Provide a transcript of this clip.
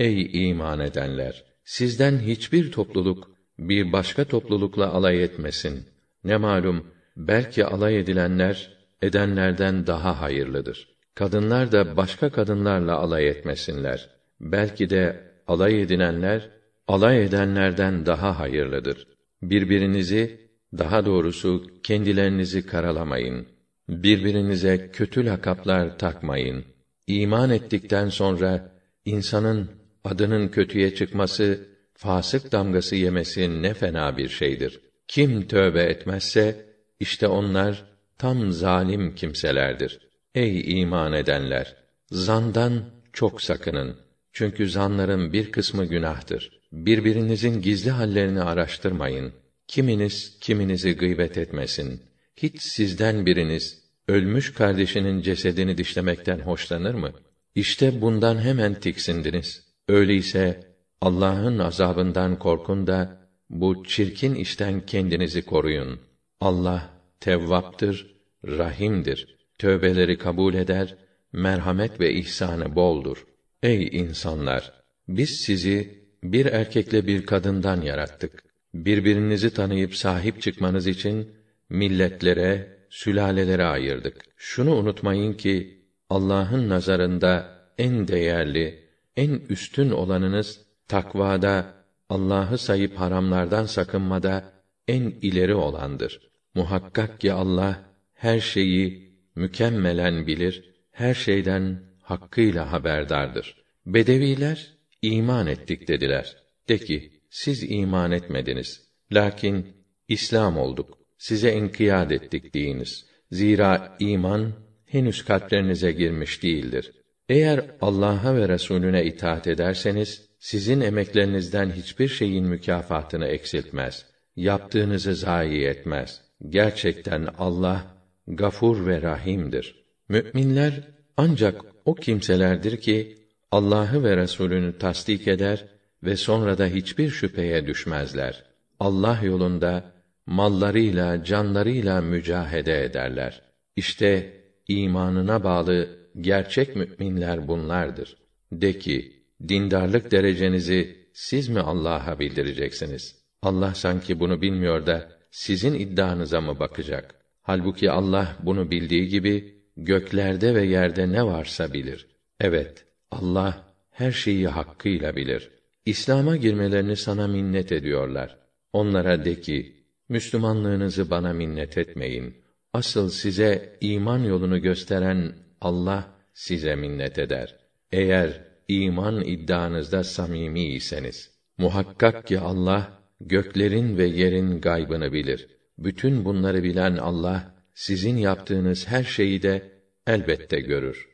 Ey iman edenler! Sizden hiçbir topluluk bir başka toplulukla alay etmesin. Ne malum belki alay edilenler edenlerden daha hayırlıdır. Kadınlar da başka kadınlarla alay etmesinler. Belki de alay edilenler alay edenlerden daha hayırlıdır. Birbirinizi daha doğrusu kendilerinizi karalamayın. Birbirinize kötü lakaplar takmayın. İman ettikten sonra insanın adının kötüye çıkması, fasık damgası yemesi ne fena bir şeydir. Kim tövbe etmezse işte onlar tam zalim kimselerdir. Ey iman edenler, zandan çok sakının. Çünkü zanların bir kısmı günahtır. Birbirinizin gizli hallerini araştırmayın. Kiminiz kiminizi gıybet etmesin. Hiç sizden biriniz ölmüş kardeşinin cesedini dişlemekten hoşlanır mı? İşte bundan hemen tiksindiniz. Öyleyse Allah'ın azabından korkun da bu çirkin işten kendinizi koruyun. Allah tevvaptır, rahimdir. Tövbeleri kabul eder, merhamet ve ihsanı boldur. Ey insanlar, biz sizi bir erkekle bir kadından yarattık. Birbirinizi tanıyıp sahip çıkmanız için milletlere, sülalelere ayırdık. Şunu unutmayın ki Allah'ın nazarında en değerli, en üstün olanınız takvada, Allah'ı sayıp haramlardan sakınmada en ileri olandır. Muhakkak ki Allah her şeyi mükemmelen bilir, her şeyden hakkıyla haberdardır. Bedeviler iman ettik dediler. De ki siz iman etmediniz. Lakin İslam olduk. Size inkiyat ettik deyiniz. Zira iman henüz kalplerinize girmiş değildir. Eğer Allah'a ve Resulüne itaat ederseniz sizin emeklerinizden hiçbir şeyin mükafatını eksiltmez. Yaptığınızı zayi etmez. Gerçekten Allah gafur ve rahimdir. Müminler ancak o kimselerdir ki Allah'ı ve Resulünü tasdik eder ve sonra da hiçbir şüpheye düşmezler. Allah yolunda mallarıyla, canlarıyla mücahede ederler. İşte imanına bağlı gerçek müminler bunlardır. De ki, dindarlık derecenizi siz mi Allah'a bildireceksiniz? Allah sanki bunu bilmiyor da sizin iddianıza mı bakacak? Halbuki Allah bunu bildiği gibi göklerde ve yerde ne varsa bilir. Evet, Allah her şeyi hakkıyla bilir. İslam'a girmelerini sana minnet ediyorlar. Onlara de ki, Müslümanlığınızı bana minnet etmeyin. Asıl size iman yolunu gösteren Allah size minnet eder. Eğer iman iddianızda samimi iseniz. Muhakkak ki Allah göklerin ve yerin gaybını bilir. Bütün bunları bilen Allah sizin yaptığınız her şeyi de elbette görür.